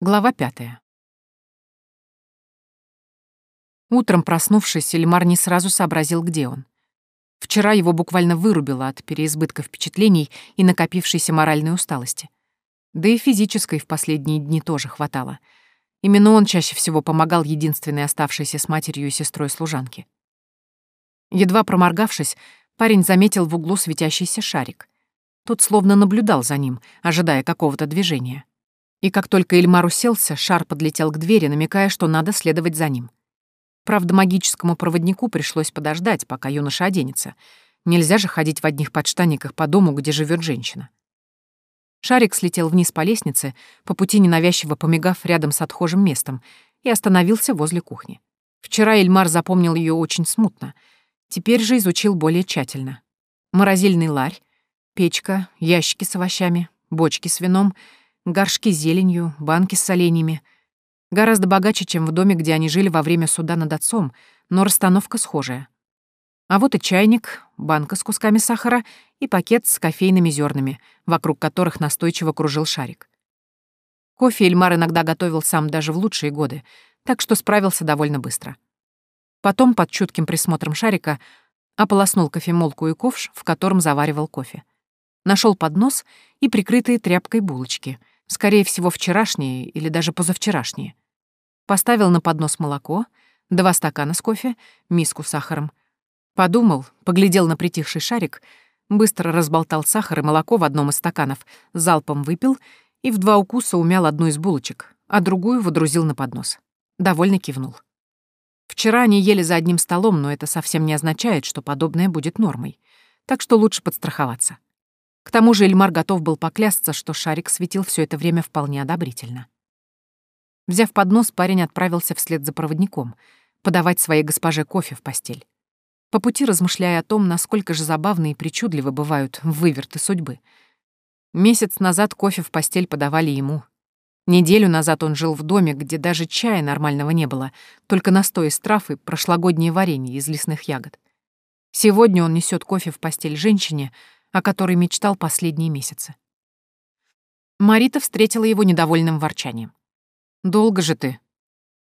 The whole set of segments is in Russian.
Глава пятая. Утром, проснувшись, Эльмар не сразу сообразил, где он. Вчера его буквально вырубило от переизбытка впечатлений и накопившейся моральной усталости. Да и физической в последние дни тоже хватало. Именно он чаще всего помогал единственной оставшейся с матерью и сестрой служанке. Едва проморгавшись, парень заметил в углу светящийся шарик. Тот словно наблюдал за ним, ожидая какого-то движения. И как только Эльмар уселся, шар подлетел к двери, намекая, что надо следовать за ним. Правда, магическому проводнику пришлось подождать, пока юноша оденется. Нельзя же ходить в одних подштанниках по дому, где живет женщина. Шарик слетел вниз по лестнице, по пути ненавязчиво помигав рядом с отхожим местом, и остановился возле кухни. Вчера Эльмар запомнил ее очень смутно, теперь же изучил более тщательно. Морозильный ларь, печка, ящики с овощами, бочки с вином — горшки с зеленью, банки с соленьями. Гораздо богаче, чем в доме, где они жили во время суда над отцом, но расстановка схожая. А вот и чайник, банка с кусками сахара и пакет с кофейными зернами, вокруг которых настойчиво кружил шарик. Кофе Эльмар иногда готовил сам даже в лучшие годы, так что справился довольно быстро. Потом, под чутким присмотром шарика, ополоснул кофемолку и ковш, в котором заваривал кофе. Нашел поднос и прикрытые тряпкой булочки, скорее всего, вчерашние или даже позавчерашние. Поставил на поднос молоко, два стакана с кофе, миску с сахаром. Подумал, поглядел на притихший шарик, быстро разболтал сахар и молоко в одном из стаканов, залпом выпил и в два укуса умял одну из булочек, а другую водрузил на поднос. Довольно кивнул. Вчера они ели за одним столом, но это совсем не означает, что подобное будет нормой. Так что лучше подстраховаться. К тому же Эльмар готов был поклясться, что шарик светил все это время вполне одобрительно. Взяв поднос, парень отправился вслед за проводником, подавать своей госпоже кофе в постель. По пути размышляя о том, насколько же забавны и причудливы бывают выверты судьбы. Месяц назад кофе в постель подавали ему. Неделю назад он жил в доме, где даже чая нормального не было, только настой из трав и прошлогоднее варенье из лесных ягод. Сегодня он несет кофе в постель женщине, о которой мечтал последние месяцы. Марита встретила его недовольным ворчанием. «Долго же ты?»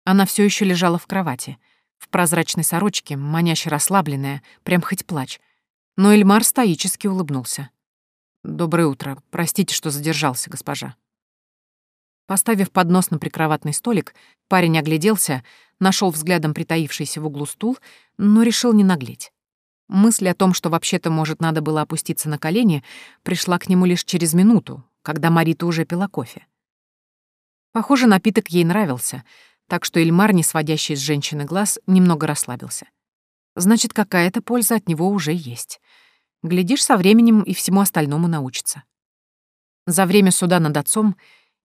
Она все еще лежала в кровати, в прозрачной сорочке, маняще расслабленная, прям хоть плачь. Но Эльмар стоически улыбнулся. «Доброе утро. Простите, что задержался, госпожа». Поставив поднос на прикроватный столик, парень огляделся, нашел взглядом притаившийся в углу стул, но решил не наглеть. Мысль о том, что вообще-то, может, надо было опуститься на колени, пришла к нему лишь через минуту, когда Марита уже пила кофе. Похоже, напиток ей нравился, так что Эльмар, не сводящий с женщины глаз, немного расслабился. Значит, какая-то польза от него уже есть. Глядишь, со временем и всему остальному научится. За время суда над отцом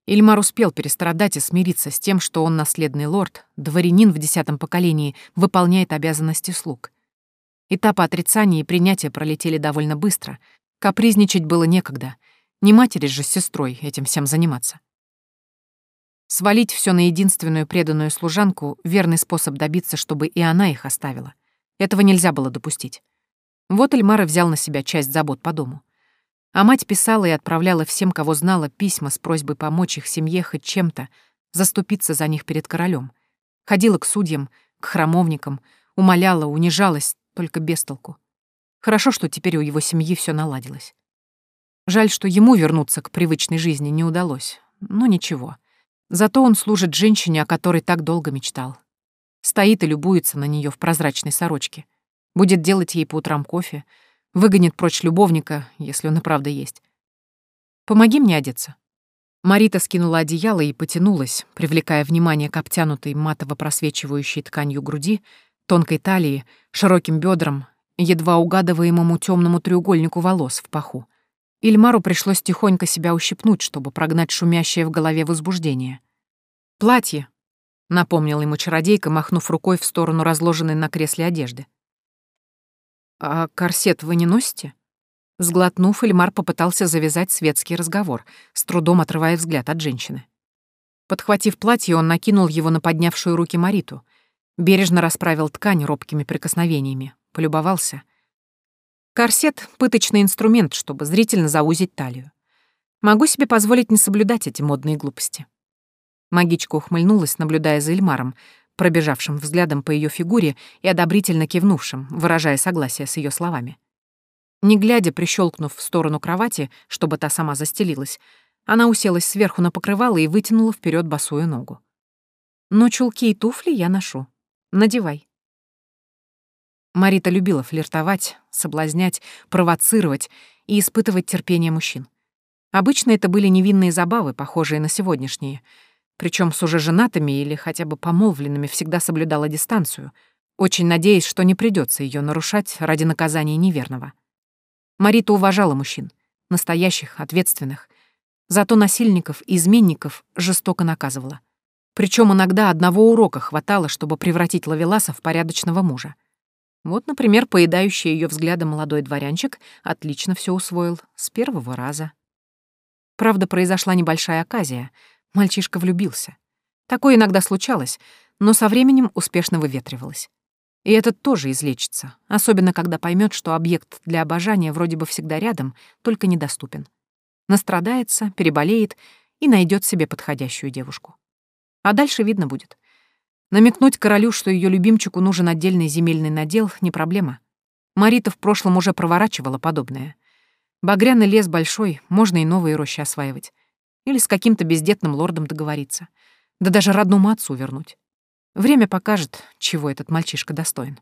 Ильмар успел перестрадать и смириться с тем, что он наследный лорд, дворянин в десятом поколении, выполняет обязанности слуг — Этапы отрицания и принятия пролетели довольно быстро. Капризничать было некогда. Не матери же с сестрой этим всем заниматься. Свалить все на единственную преданную служанку — верный способ добиться, чтобы и она их оставила. Этого нельзя было допустить. Вот Эльмара взял на себя часть забот по дому. А мать писала и отправляла всем, кого знала, письма с просьбой помочь их семье хоть чем-то, заступиться за них перед королем. Ходила к судьям, к храмовникам, умоляла, унижалась, только без толку. Хорошо, что теперь у его семьи все наладилось. Жаль, что ему вернуться к привычной жизни не удалось, но ничего. Зато он служит женщине, о которой так долго мечтал. Стоит и любуется на нее в прозрачной сорочке. Будет делать ей по утрам кофе, выгонит прочь любовника, если он и правда есть. «Помоги мне одеться». Марита скинула одеяло и потянулась, привлекая внимание к обтянутой матово просвечивающей тканью груди, тонкой талии, широким бедрам, едва угадываемому темному треугольнику волос в паху. Ильмару пришлось тихонько себя ущипнуть, чтобы прогнать шумящее в голове возбуждение. «Платье», — напомнила ему чародейка, махнув рукой в сторону разложенной на кресле одежды. «А корсет вы не носите?» Сглотнув, Ильмар попытался завязать светский разговор, с трудом отрывая взгляд от женщины. Подхватив платье, он накинул его на поднявшую руки Мариту, Бережно расправил ткань робкими прикосновениями, полюбовался. Корсет — пыточный инструмент, чтобы зрительно заузить талию. Могу себе позволить не соблюдать эти модные глупости. Магичка ухмыльнулась, наблюдая за Эльмаром, пробежавшим взглядом по ее фигуре и одобрительно кивнувшим, выражая согласие с ее словами. Не глядя, прищелкнув в сторону кровати, чтобы та сама застелилась, она уселась сверху на покрывало и вытянула вперед босую ногу. «Но чулки и туфли я ношу. Надевай». Марита любила флиртовать, соблазнять, провоцировать и испытывать терпение мужчин. Обычно это были невинные забавы, похожие на сегодняшние. Причем с уже женатыми или хотя бы помолвленными всегда соблюдала дистанцию, очень надеясь, что не придется ее нарушать ради наказания неверного. Марита уважала мужчин, настоящих, ответственных. Зато насильников и изменников жестоко наказывала. Причем иногда одного урока хватало, чтобы превратить Лавеласа в порядочного мужа. Вот, например, поедающий ее взглядом молодой дворянчик отлично все усвоил с первого раза. Правда, произошла небольшая оказия. Мальчишка влюбился. Такое иногда случалось, но со временем успешно выветривалось. И этот тоже излечится, особенно когда поймет, что объект для обожания вроде бы всегда рядом, только недоступен. Настрадается, переболеет и найдет себе подходящую девушку. А дальше видно будет. Намекнуть королю, что ее любимчику нужен отдельный земельный надел, не проблема. Марита в прошлом уже проворачивала подобное. Багряный лес большой, можно и новые рощи осваивать. Или с каким-то бездетным лордом договориться. Да даже родному отцу вернуть. Время покажет, чего этот мальчишка достоин.